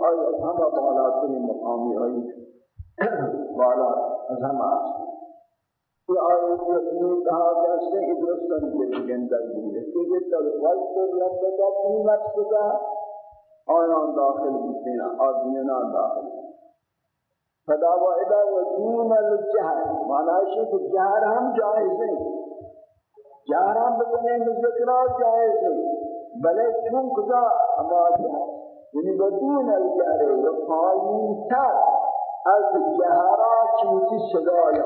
آئی از ہمہ بالاتری مقامی آئی والا از ہمہ یہ آیت یقین کہا کہ ادرستان کے گندر دیئے کہ یہ تلوال کو لبتا تین نفس کا آیان داخل بکینا آدمینا داخل فدا و ادا و دون الجہر معنی ہے کہ جہر ہم جائز ہیں جہر ہم بکنے مذکرات جائز ہیں بلے چون کجا؟ آواز ہے یعنی بدون الجره یا پایین تر از جهرا چیزی صدای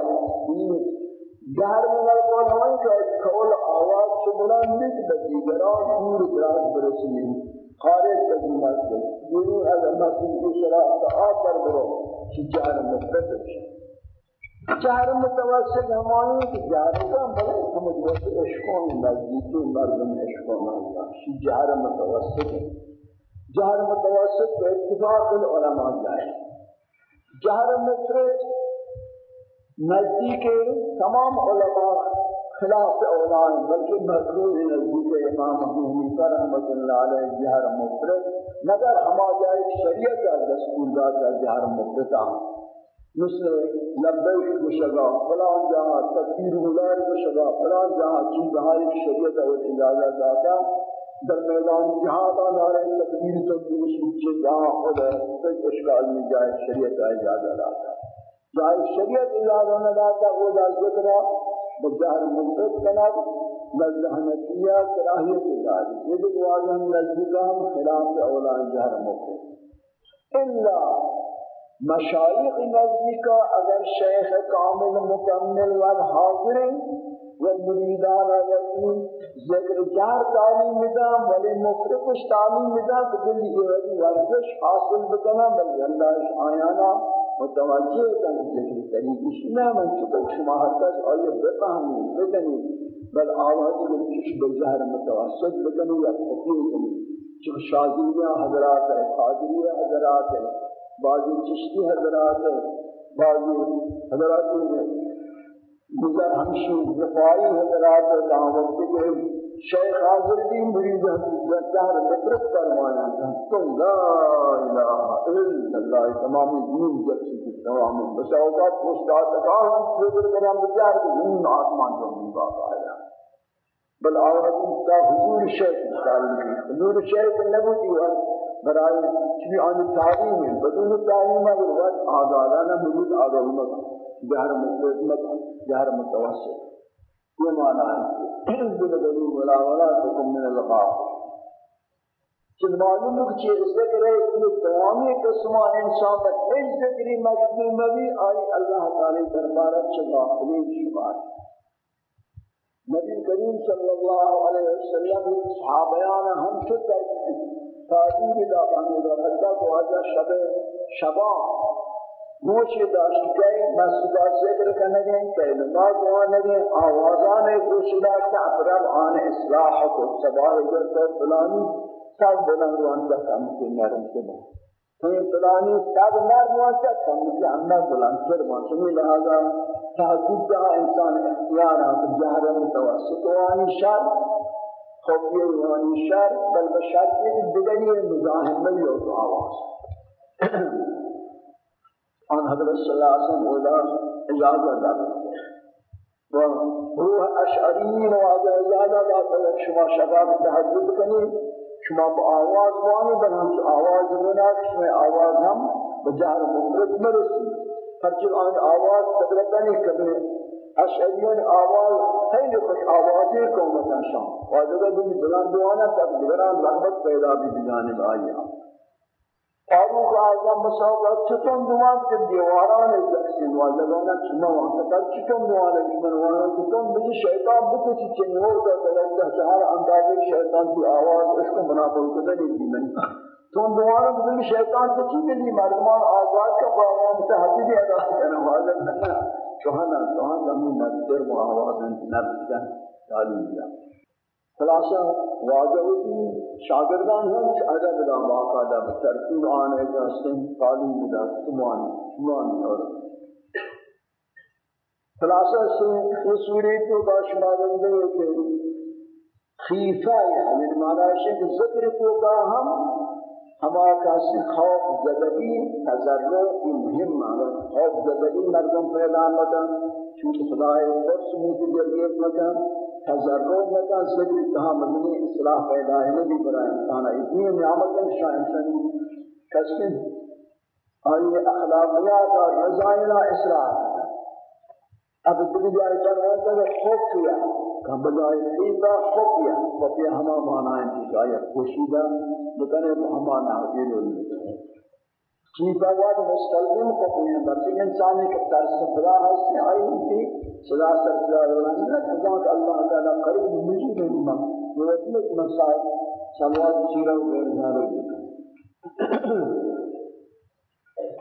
گرم نرمان هایی که از کول آواز چه بلندید به دیگران دور دراز برسیم. خارج از این مسجد. گروه از مسجد که شرا دعا کر برو. که جهر مفرد بشه. جهر متوسط همانی که جهر کم بله هم متوسط اشکان نزدیکی مردم اشکان عشقان شی جهر متوسط جہر متوسط بے اتفاق العلماء جائے۔ جہر مفرد نزدیک تمام علماء خلاف اولان بلکہ مقرور نزدیک امام ابو حنیفہ رحمۃ اللہ علیہ جہر مفرد، مگر ہما جائے شریعت کا دستور داتا جہر مفرد مثل لبیک بشگا فلان جہاں تکبیر غلار بشگا فلان جہاں چیز ہائی شریعت اور اجازت داتا در میدان جہاں نارے تکبیر تو دوسری جہاں خود ہے اشکال میں جائے شریعت کا اجازت داتا جائے شریعت اجازت نہ داتا وہ دا ذکر بجار منفرد کناب نزد کراہیت جاری یہ بھی واضح نزدکام خلاف اولا جہر منفرد الا مشایخ نزدیکا اگر شیخ کامل مکمل و حاضر و مریدان و ذکر جار تعلیم مدا ولی مفرقش تعلیم مدا تو دلی یہ ورزش حاصل بکنا بلی اللہ آیانا متوجہ کن ذکر طریقی شنا من چکو شما حرکت آئیے بفهمی بکنی بل آوازی کو چش بجہر متوسط بکنی یا فقیر کنی چکو شازیہ حضرات ہے قادریہ حضرات ہے بعضی چشتی حضرات ہے بعضی حضرات ہے گزر ہمشی رفائی حضرات ہے کہاں وقت کے شیخ حاضر بھی مرید جہر مطرف فرمایا تم لا الہ الا اللہ تمام دین جبسی کی تمام بس اوقات مستعد تکاہ ہم صدر کرام بجار کے زمین آسمان جو بھی باقا آیا۔ بل آوات کا حضور شیخ تعلیم حضور شیخ نبوتی ہے۔ برای چوی آن تعلیم ہے بدون تعلیم ہے وقت آزادانہ مرید آزاد جہر مطلق جہر متوسط. یہ معنی ہے بلغلو ولا ولا تکم من الغاف. چل معلوم ہے کہ اس ذکر ہے کہ تمامی قسمہ انسان پر اس ذکری مشکل مبی آئی اللہ تعالی دربارہ چلا خلیل شبار نبی کریم صلی اللہ علیہ وسلم صحابیان ہم چھتر تعلیم دا ہمیں دا حتی کو آجا شب شبا گوشی داشت گئی مسجدہ ذکر کلمات آنے گئے آوازان گوشی داشت اقرب آن اصلاح کو سبار گرتا فلانی سب بلند وانتا کم کے نرم بہت تو فلانی سب نرم وانتا کم کے اندر بلند کر وانتا سمی لہذا تحقیق جہاں انسان اختیار ہے جہر متوسط وانی شر خوفی وانی شر بل بشرطی دیگری مزاحم نہیں ہوتا آواز. آن حضرت صلی اللہ علیہ وسلم اولا اجازت داتا و روح اشعرین و آزا اجازت داتا شما شباب تحجد کنی شما با آواز بانی بل ہم آواز بنا شما آواز ہم بجہر مفرد مرسی ہرچن آن آواز نہیں کبھی اشعریون آواز خیلی خوش آوازی مثلا شام و اگر دنی بلان دوانا تک دیگران رحمت پیدا بھی بجانب آئی ہم فاروق اعظم مساوات چتون دوان کے دیواران تقسیم واجبانا چنا واسطہ کر چتون دوان من وأنا چتون بھی شیطان بت کی چنور کا تلقى شہر اندازے شیطان کی آواز اس کو بنا بول کے نہیں دی من تون دوان بھی شیطان کی دی مردمان آزاد کا پیغام سے حدیث ادا کرنا واجب نہیں چوہنا چوہنا من نظر و آواز نبی تعلیم دیا خلاصہ، واضح ہوتی شاگردان ہیں کہ ادب دا باقاعدہ ترتیب آنے کا سن تعلیم دا سمانی سمانی اور خلاصہ سے یہ سوری کو کا شمارندے کہ خیفہ ہے ہمیں معنی ہے ذکر کو کا ہم ہما کسی خوف زدگی، تذرع مهم مانا خوف زدگی مردم پیدا مکن چونکہ خدای فرس موتی جرگیت مکن تذرع مکن ذکر تہا مدنی اصلاح پیدا ہے، نبی برای انسانا اتنی نعمت شاہ انسانی کسی آئی اخلاقیات اور رضائلہ اصلاح۔ اب دلی جائے کر رہا ہے خوف کیا۔ کہ بجائے خیبہ خفیہ خفیہ ہما مانا ہے کہ آیت خوشیدہ۔ بکنے تو ہما ناظر ہوئی خیبہ واد مستلزم خفیہ بچے انسانی کے ترس خدا حسن آئی ہوتی۔ صدا سر صدا اللہ نے کہا کہ اللہ تعالیٰ قریب مجھے نہیں ماں یہ مسائل سلوات چیرہ و غیر نارو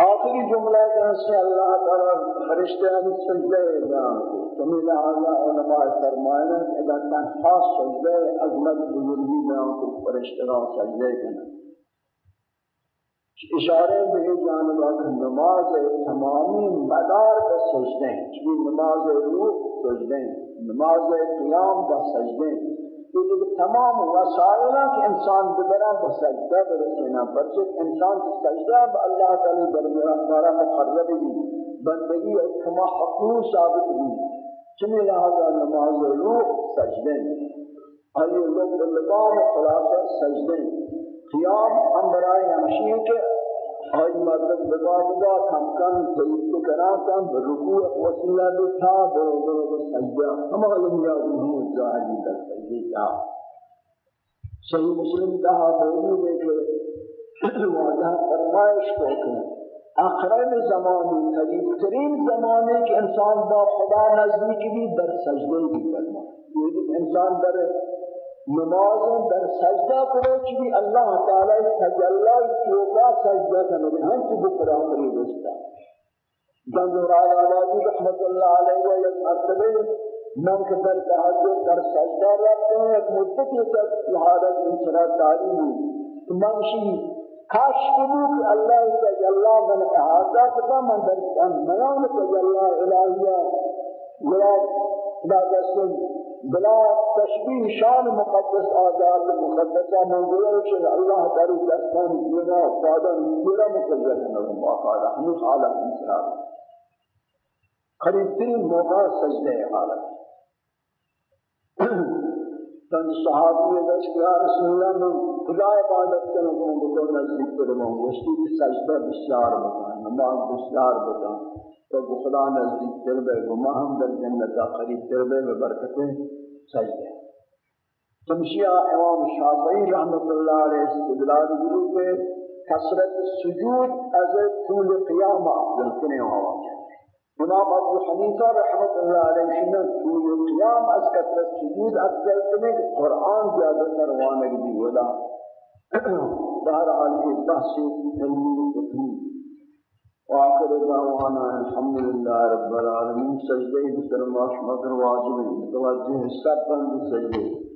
آخری جملہ کہ اس سے اللہ تعالیٰ فرشتے ہمیں سجدے بیان کو تمہیں لہذا علماء فرمائنا کہ اگر تن خاص سجدے، عظمت، بزرگی بیان کو فرشتے سجدے کرنا۔ اشارے بے جانب کہ نماز تمامی مدار کا سجدے ہیں چونکہ نماز روح سجدے ہیں نماز قیام کا سجدے یہ تمام وسائل کہ انسان ببرا بسجدہ برسینا پرچک انسان کی سجدہ با اللہ تعالی درمیان مارا مقرب بھی، بندگی اور کما حقوق ثابت بھی۔ چنی لہذا نماز روح سجدے ہیں آئیے لوگ بلدان خلاصہ سجدے ہیں قیام ہم برائے ہمشی کے آئی مدد بگا بگا کم کم سید کو کرا کم، رکوع وسیلہ بتا برو برو برو سجدہ ہم علم یادی ہوں ظاہری در سجدہ۔ صحیح مسلم کہا موجود ہے کہ واضح فرمائش کو کہ اقرب زمانی قریب ترین زمانے کے انسان با خدا نزدیک بھی در سجدے بھی کرنا یہ انسان در نماز در سجدہ کرو چی اللہ تعالی تجلی چوکا سجدہ کرنے ہم کی بکرا کری دوستا جنظر آبادی رحمت اللہ علیہ و یک مرتبہ من کے در تحجر در سجدہ رکھتے ہیں، ایک مدتی تک لحادت انسرا تعلیم ہوئی من شی کاش کنو کہ اللہ تجلی من احاطہ کتا من در میان تجلی الہیہ ولا لا دستن بلا تشبیح شان مقدس آزاد مقدسہ منظور کہ اللہ تعالی دستان دینا فادر میرا مقدس ہے باقاعدہ ہمیں حالت انسان قریب ترین موقع سجدہ حالت. تن صحابی نے دس کہ رسول اللہ نے خدا عبادت کرنے کو بطور نزدیک پر موں وشتی کی سجدہ بسیار بکان نماز بسیار بکان تو خدا نزدیک تر بے گما ہم در جنت قریب تر بے برکتیں سجدے۔ تمشیہ امام شافعی رحمت اللہ علیہ استدلال گروہ کے کثرت سجود از طول قیام افضل کنے ہوا۔ امام ابو حنیفہ رحمت اللہ علیہ شنہ طول قیام از کثرت سجود افضل کنے قرآن زیادہ تر تروانگ بھی ولا بہرحال یہ بحث علمی تکمیل۔ وآخر دعوانا الحمد لله رب العالمين سجده بسرماش مگر واجب متوجه سب بند سجده